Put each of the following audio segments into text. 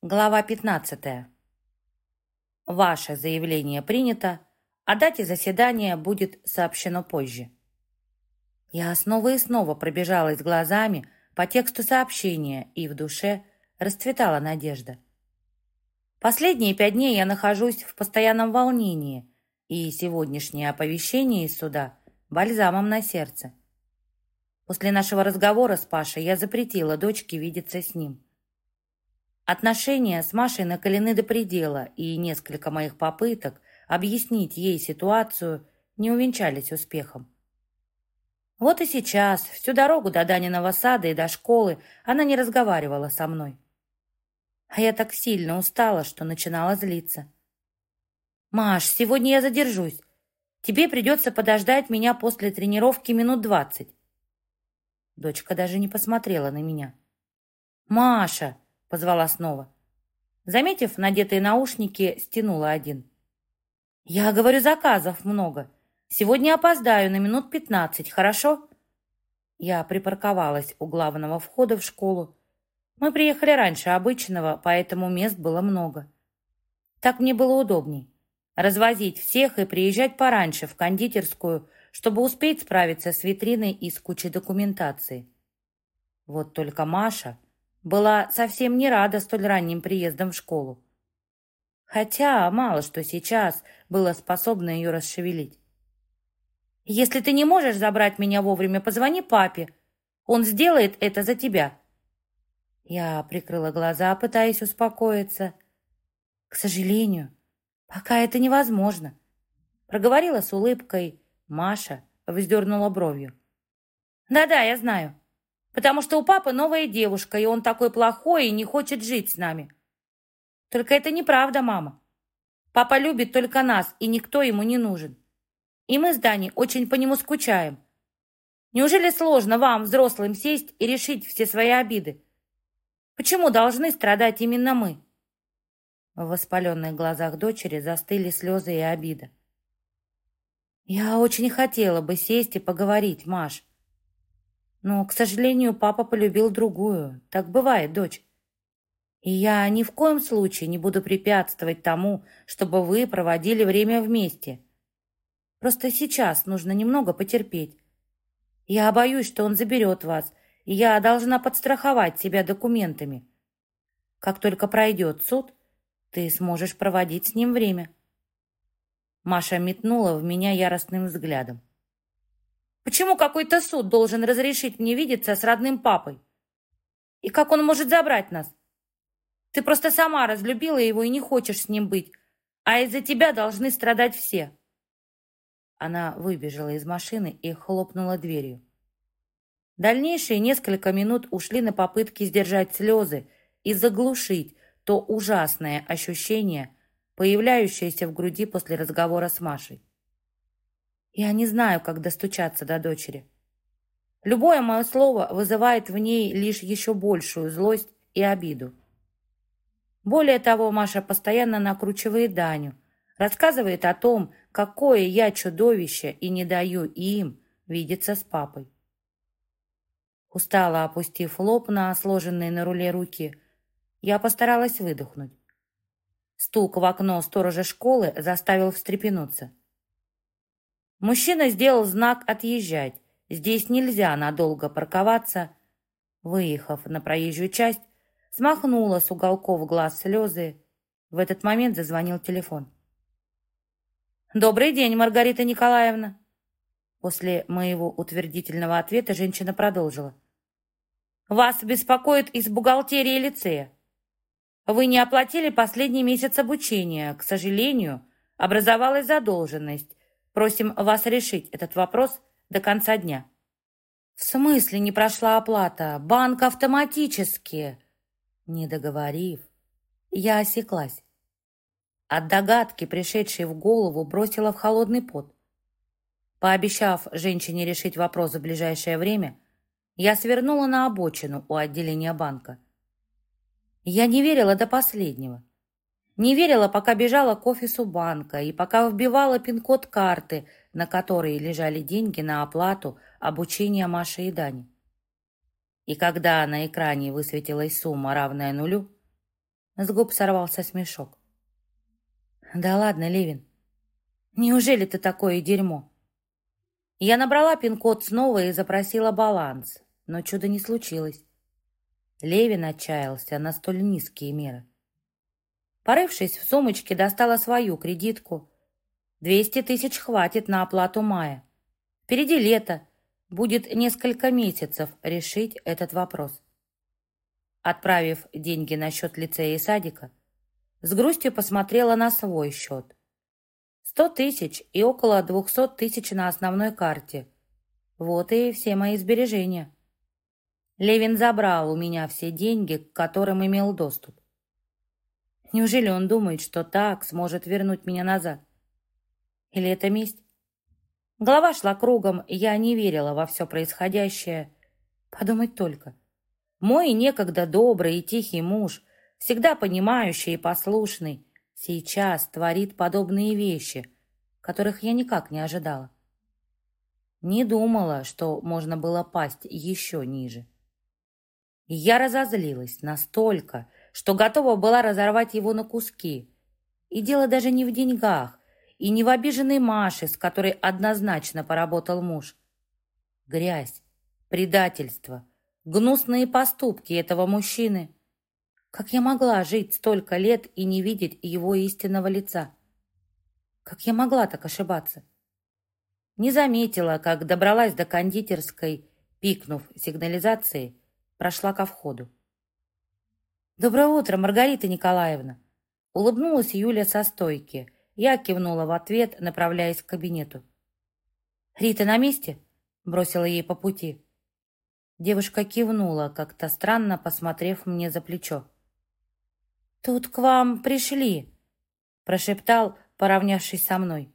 Глава 15. Ваше заявление принято, о дате заседания будет сообщено позже. Я снова и снова пробежалась глазами по тексту сообщения, и в душе расцветала надежда. Последние пять дней я нахожусь в постоянном волнении, и сегодняшнее оповещение из суда бальзамом на сердце. После нашего разговора с Пашей я запретила дочке видеться с ним. Отношения с Машей накалены до предела, и несколько моих попыток объяснить ей ситуацию не увенчались успехом. Вот и сейчас, всю дорогу до Даниного сада и до школы она не разговаривала со мной. А я так сильно устала, что начинала злиться. «Маш, сегодня я задержусь. Тебе придется подождать меня после тренировки минут двадцать». Дочка даже не посмотрела на меня. «Маша!» — позвала снова. Заметив надетые наушники, стянула один. «Я говорю, заказов много. Сегодня опоздаю на минут пятнадцать, хорошо?» Я припарковалась у главного входа в школу. Мы приехали раньше обычного, поэтому мест было много. Так мне было удобней. Развозить всех и приезжать пораньше в кондитерскую, чтобы успеть справиться с витриной и с кучей документации. Вот только Маша была совсем не рада столь ранним приездом в школу. Хотя мало что сейчас было способно ее расшевелить. «Если ты не можешь забрать меня вовремя, позвони папе. Он сделает это за тебя». Я прикрыла глаза, пытаясь успокоиться. «К сожалению, пока это невозможно», — проговорила с улыбкой. Маша вздернула бровью. «Да-да, я знаю потому что у папы новая девушка, и он такой плохой и не хочет жить с нами. Только это неправда, мама. Папа любит только нас, и никто ему не нужен. И мы с Даней очень по нему скучаем. Неужели сложно вам, взрослым, сесть и решить все свои обиды? Почему должны страдать именно мы?» В воспаленных глазах дочери застыли слезы и обида. «Я очень хотела бы сесть и поговорить, Маш. Но, к сожалению, папа полюбил другую. Так бывает, дочь. И я ни в коем случае не буду препятствовать тому, чтобы вы проводили время вместе. Просто сейчас нужно немного потерпеть. Я боюсь, что он заберет вас, и я должна подстраховать себя документами. Как только пройдет суд, ты сможешь проводить с ним время. Маша метнула в меня яростным взглядом. Почему какой-то суд должен разрешить мне видеться с родным папой? И как он может забрать нас? Ты просто сама разлюбила его и не хочешь с ним быть, а из-за тебя должны страдать все. Она выбежала из машины и хлопнула дверью. Дальнейшие несколько минут ушли на попытки сдержать слезы и заглушить то ужасное ощущение, появляющееся в груди после разговора с Машей. Я не знаю, как достучаться до дочери. Любое мое слово вызывает в ней лишь еще большую злость и обиду. Более того, Маша постоянно накручивает Даню, рассказывает о том, какое я чудовище и не даю им видеться с папой. Устало опустив лоб на сложенные на руле руки, я постаралась выдохнуть. Стук в окно сторожа школы заставил встрепенуться. Мужчина сделал знак «Отъезжать». Здесь нельзя надолго парковаться. Выехав на проезжую часть, смахнула с уголков глаз слезы. В этот момент зазвонил телефон. «Добрый день, Маргарита Николаевна!» После моего утвердительного ответа женщина продолжила. «Вас беспокоит из бухгалтерии лицея. Вы не оплатили последний месяц обучения. К сожалению, образовалась задолженность. Просим вас решить этот вопрос до конца дня». «В смысле не прошла оплата? Банк автоматически!» Не договорив, я осеклась. От догадки, пришедшей в голову, бросила в холодный пот. Пообещав женщине решить вопрос в ближайшее время, я свернула на обочину у отделения банка. Я не верила до последнего. Не верила, пока бежала к офису банка и пока вбивала пин-код карты, на которой лежали деньги на оплату обучения Маши и Дани. И когда на экране высветилась сумма, равная нулю, С губ сорвался смешок. Да ладно, Левин. Неужели ты такое дерьмо? Я набрала пин-код снова и запросила баланс, но чуда не случилось. Левин отчаялся на столь низкие меры. Порывшись в сумочке, достала свою кредитку. Двести тысяч хватит на оплату мая. Впереди лето. Будет несколько месяцев решить этот вопрос. Отправив деньги на счет лицея и садика, с грустью посмотрела на свой счет. Сто тысяч и около двухсот тысяч на основной карте. Вот и все мои сбережения. Левин забрал у меня все деньги, к которым имел доступ. Неужели он думает, что так сможет вернуть меня назад? Или это месть? Голова шла кругом, я не верила во все происходящее. Подумать только. Мой некогда добрый и тихий муж, всегда понимающий и послушный, сейчас творит подобные вещи, которых я никак не ожидала. Не думала, что можно было пасть еще ниже. Я разозлилась настолько, что готова была разорвать его на куски. И дело даже не в деньгах, и не в обиженной Маше, с которой однозначно поработал муж. Грязь, предательство, гнусные поступки этого мужчины. Как я могла жить столько лет и не видеть его истинного лица? Как я могла так ошибаться? Не заметила, как добралась до кондитерской, пикнув сигнализации, прошла ко входу. «Доброе утро, Маргарита Николаевна!» Улыбнулась Юля со стойки. Я кивнула в ответ, направляясь к кабинету. «Рита на месте?» Бросила ей по пути. Девушка кивнула, как-то странно посмотрев мне за плечо. «Тут к вам пришли», прошептал, поравнявшись со мной.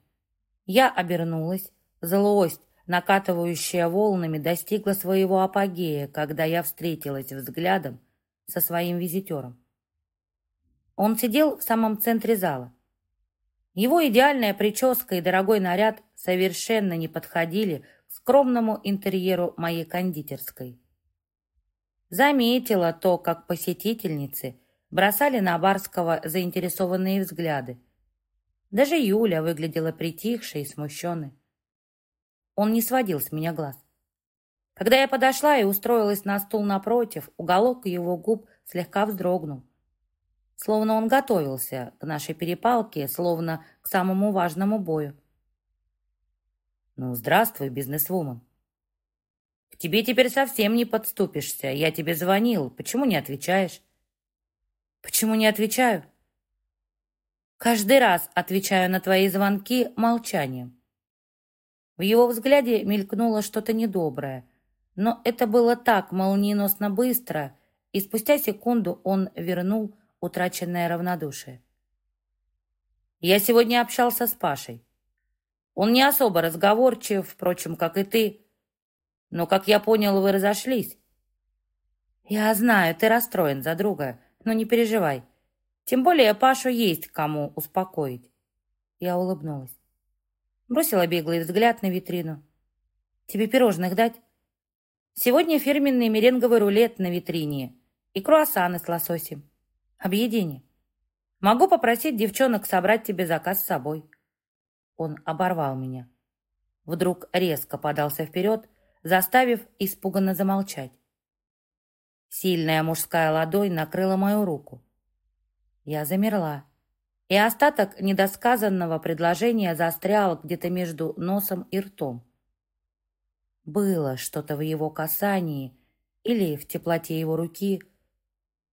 Я обернулась. Злость накатывающая волнами, достигла своего апогея, когда я встретилась взглядом со своим визитером. Он сидел в самом центре зала. Его идеальная прическа и дорогой наряд совершенно не подходили к скромному интерьеру моей кондитерской. Заметила то, как посетительницы бросали на Барского заинтересованные взгляды. Даже Юля выглядела притихшей и смущенной. Он не сводил с меня глаз. Когда я подошла и устроилась на стул напротив, уголок его губ слегка вздрогнул. Словно он готовился к нашей перепалке, словно к самому важному бою. «Ну, здравствуй, бизнесвумен. К тебе теперь совсем не подступишься. Я тебе звонил. Почему не отвечаешь?» «Почему не отвечаю?» «Каждый раз отвечаю на твои звонки молчанием. В его взгляде мелькнуло что-то недоброе, но это было так молниеносно быстро, и спустя секунду он вернул утраченное равнодушие. «Я сегодня общался с Пашей. Он не особо разговорчив, впрочем, как и ты, но, как я понял, вы разошлись. Я знаю, ты расстроен за друга, но не переживай. Тем более Пашу есть кому успокоить». Я улыбнулась. Бросила беглый взгляд на витрину. «Тебе пирожных дать?» «Сегодня фирменный меренговый рулет на витрине и круассаны с лососем. Объедение. Могу попросить девчонок собрать тебе заказ с собой». Он оборвал меня. Вдруг резко подался вперед, заставив испуганно замолчать. Сильная мужская ладонь накрыла мою руку. Я замерла и остаток недосказанного предложения застрял где-то между носом и ртом. Было что-то в его касании или в теплоте его руки,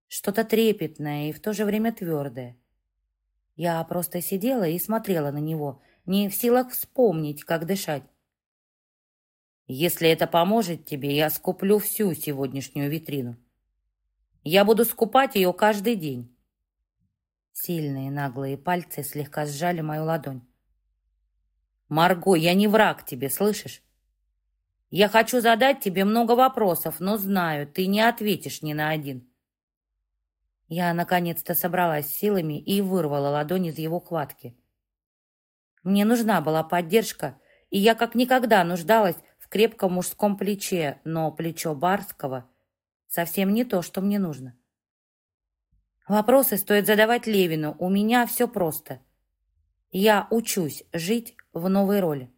что-то трепетное и в то же время твердое. Я просто сидела и смотрела на него, не в силах вспомнить, как дышать. Если это поможет тебе, я скуплю всю сегодняшнюю витрину. Я буду скупать ее каждый день. Сильные наглые пальцы слегка сжали мою ладонь. «Марго, я не враг тебе, слышишь? Я хочу задать тебе много вопросов, но знаю, ты не ответишь ни на один». Я наконец-то собралась силами и вырвала ладонь из его хватки. Мне нужна была поддержка, и я как никогда нуждалась в крепком мужском плече, но плечо Барского совсем не то, что мне нужно. Вопросы стоит задавать Левину. У меня все просто. Я учусь жить в новой роли.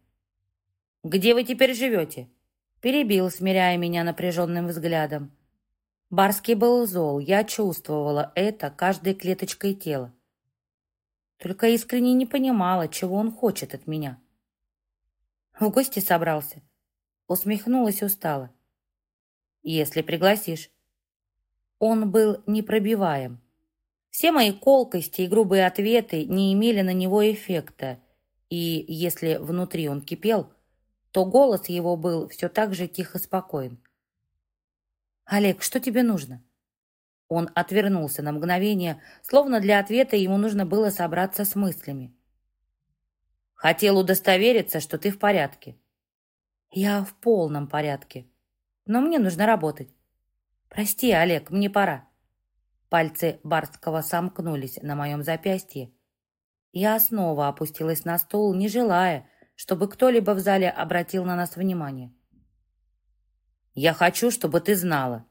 «Где вы теперь живете?» Перебил, смиряя меня напряженным взглядом. Барский был зол, я чувствовала это каждой клеточкой тела. Только искренне не понимала, чего он хочет от меня. В гости собрался. Усмехнулась устало. Если пригласишь. Он был непробиваем. Все мои колкости и грубые ответы не имели на него эффекта, и если внутри он кипел, то голос его был все так же тихо спокоен. «Олег, что тебе нужно?» Он отвернулся на мгновение, словно для ответа ему нужно было собраться с мыслями. «Хотел удостовериться, что ты в порядке». «Я в полном порядке, но мне нужно работать. Прости, Олег, мне пора». Пальцы Барского сомкнулись на моем запястье. Я снова опустилась на стул, не желая, чтобы кто-либо в зале обратил на нас внимание. «Я хочу, чтобы ты знала,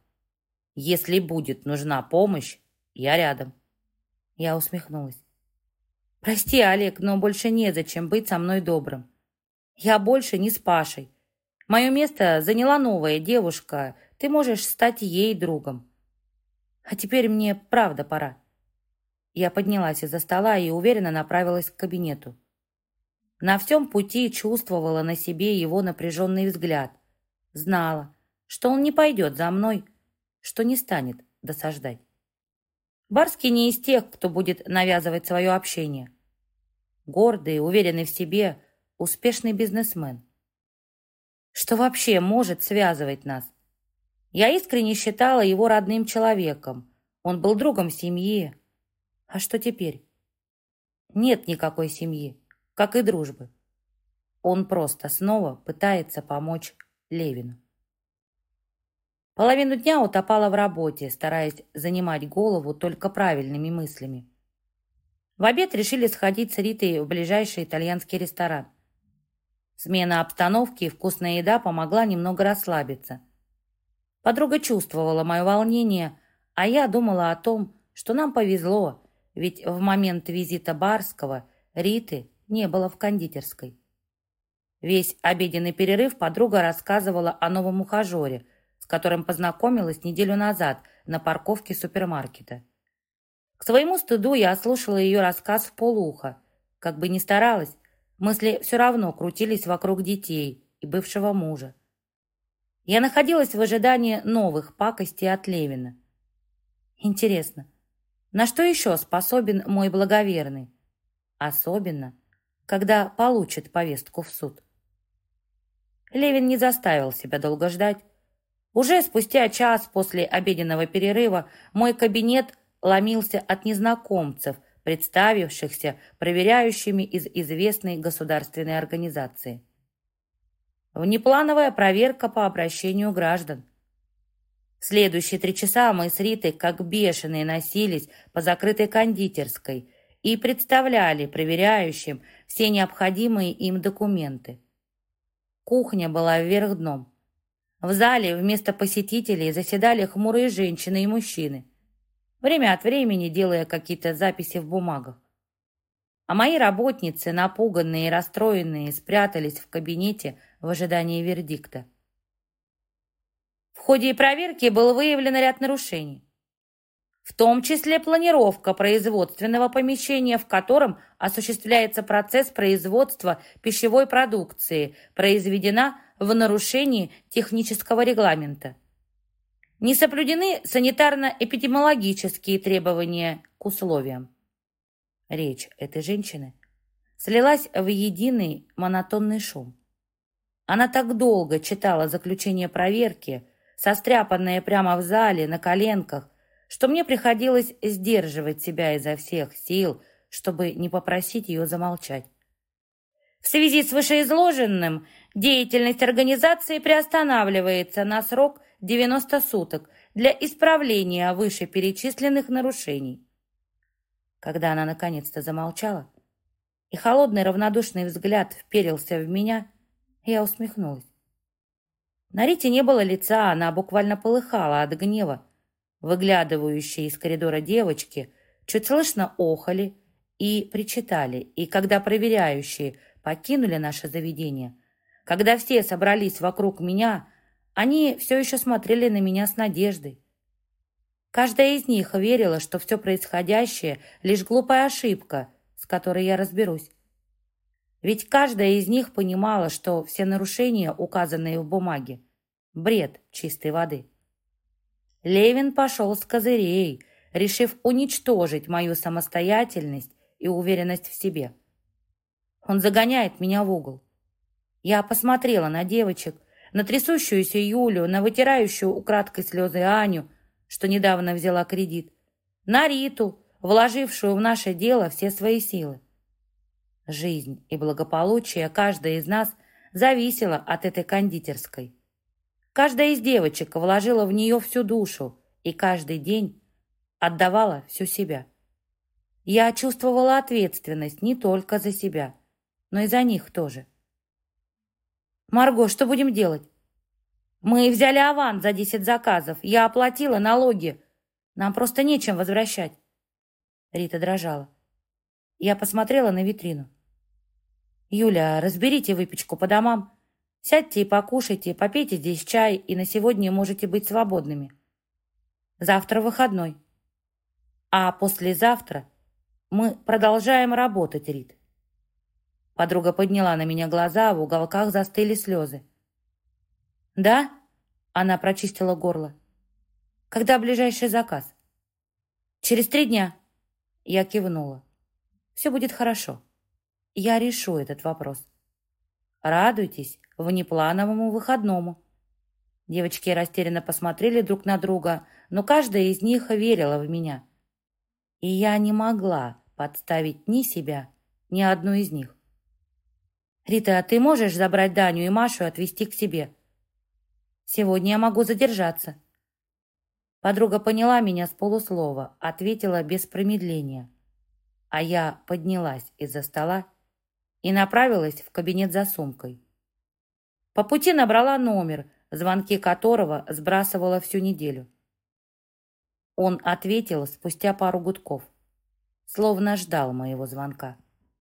если будет нужна помощь, я рядом». Я усмехнулась. «Прости, Олег, но больше незачем быть со мной добрым. Я больше не с Пашей. Мое место заняла новая девушка. Ты можешь стать ей другом. А теперь мне правда пора». Я поднялась из-за стола и уверенно направилась к кабинету. На всем пути чувствовала на себе его напряженный взгляд. Знала, что он не пойдет за мной, что не станет досаждать. Барский не из тех, кто будет навязывать свое общение. Гордый, уверенный в себе, успешный бизнесмен. Что вообще может связывать нас? Я искренне считала его родным человеком. Он был другом семьи. А что теперь? Нет никакой семьи, как и дружбы. Он просто снова пытается помочь Левину. Половину дня утопала в работе, стараясь занимать голову только правильными мыслями. В обед решили сходить с Ритой в ближайший итальянский ресторан. Смена обстановки и вкусная еда помогла немного расслабиться. Подруга чувствовала мое волнение, а я думала о том, что нам повезло, ведь в момент визита Барского Риты не было в кондитерской. Весь обеденный перерыв подруга рассказывала о новом ухажере – с которым познакомилась неделю назад на парковке супермаркета. К своему стыду я слушала ее рассказ в полуха. Как бы ни старалась, мысли все равно крутились вокруг детей и бывшего мужа. Я находилась в ожидании новых пакостей от Левина. Интересно, на что еще способен мой благоверный? Особенно, когда получит повестку в суд. Левин не заставил себя долго ждать уже спустя час после обеденного перерыва мой кабинет ломился от незнакомцев, представившихся проверяющими из известной государственной организации. Внеплановая проверка по обращению граждан. Следующие три часа мы с Ритой как бешеные носились по закрытой кондитерской и представляли проверяющим все необходимые им документы. Кухня была вверх дном. В зале вместо посетителей заседали хмурые женщины и мужчины, время от времени делая какие-то записи в бумагах. А мои работницы, напуганные и расстроенные, спрятались в кабинете в ожидании вердикта. В ходе проверки был выявлен ряд нарушений в том числе планировка производственного помещения, в котором осуществляется процесс производства пищевой продукции, произведена в нарушении технического регламента. Не соблюдены санитарно-эпидемиологические требования к условиям. Речь этой женщины слилась в единый монотонный шум. Она так долго читала заключение проверки, состряпанное прямо в зале, на коленках, что мне приходилось сдерживать себя изо всех сил, чтобы не попросить ее замолчать. В связи с вышеизложенным деятельность организации приостанавливается на срок 90 суток для исправления вышеперечисленных нарушений. Когда она наконец-то замолчала, и холодный равнодушный взгляд вперился в меня, я усмехнулась. На Рите не было лица, она буквально полыхала от гнева, Выглядывающие из коридора девочки чуть слышно охали и причитали, и когда проверяющие покинули наше заведение, когда все собрались вокруг меня, они все еще смотрели на меня с надеждой. Каждая из них верила, что все происходящее — лишь глупая ошибка, с которой я разберусь. Ведь каждая из них понимала, что все нарушения, указанные в бумаге, — бред чистой воды. Левин пошел с козырей, решив уничтожить мою самостоятельность и уверенность в себе. Он загоняет меня в угол. Я посмотрела на девочек, на трясущуюся Юлю, на вытирающую украдкой слезы Аню, что недавно взяла кредит, на Риту, вложившую в наше дело все свои силы. Жизнь и благополучие каждой из нас зависело от этой кондитерской. Каждая из девочек вложила в нее всю душу и каждый день отдавала всю себя. Я чувствовала ответственность не только за себя, но и за них тоже. «Марго, что будем делать?» «Мы взяли аван за 10 заказов. Я оплатила налоги. Нам просто нечем возвращать». Рита дрожала. Я посмотрела на витрину. «Юля, разберите выпечку по домам. Сядьте и покушайте, попейте здесь чай, и на сегодня можете быть свободными. Завтра выходной. А послезавтра мы продолжаем работать, Рит. Подруга подняла на меня глаза, в уголках застыли слезы. «Да?» — она прочистила горло. «Когда ближайший заказ?» «Через три дня». Я кивнула. «Все будет хорошо. Я решу этот вопрос. Радуйтесь внеплановому выходному». Девочки растерянно посмотрели друг на друга, но каждая из них верила в меня. И я не могла подставить ни себя, ни одну из них. «Рита, а ты можешь забрать Даню и Машу и отвезти к себе?» «Сегодня я могу задержаться». Подруга поняла меня с полуслова, ответила без промедления. А я поднялась из-за стола и направилась в кабинет за сумкой. По пути набрала номер, звонки которого сбрасывала всю неделю. Он ответил спустя пару гудков, словно ждал моего звонка.